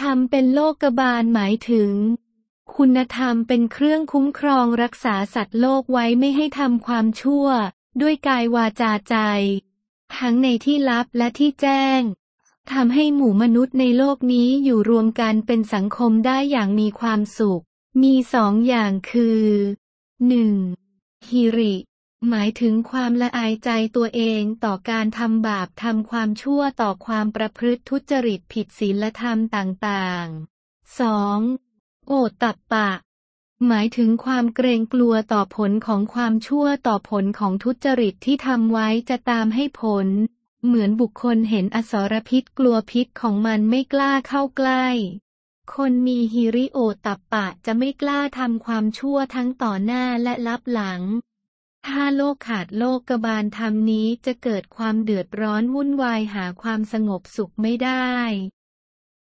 ธรรมเป็นโลกบาลหมายถึง คุณธรรมเป็นเครื่องคุ้มครองรักษาสัตว์โลกไว้ไม่ให้ทำความชั่ว ด้วยกายวาจาใจ ทั้งในที่ลับและที่แจ้งทำให้หมู่มนุษย์ในโลกนี้อยู่รวมกันเป็นสังคมได้อย่างมีความสุข มีสองอย่างคือ 1. ฮิริ หมายถึงความละอายใจตัวเองต่อการทำบาปทำความชั่วต่อความประพฤติทุจริตผิดศีลธรรมต่างๆ 2. โอตตัปปะ หมายถึงความเกรงกลัวต่อผลของความชั่วต่อผลของทุจริตที่ทำไว้จะตามให้ผล เหมือนบุคคลเห็นอสรพิษกลัวพิษของมันไม่กล้าเข้าใกล้คนมีฮิริโอตตัปปะจะไม่กล้าทำความชั่วทั้งต่อหน้าและลับหลัง ถ้าโลกขาดโลกกบาลธรรมนี้จะเกิดความเดือดร้อนวุ่นวายหาความสงบสุขไม่ได้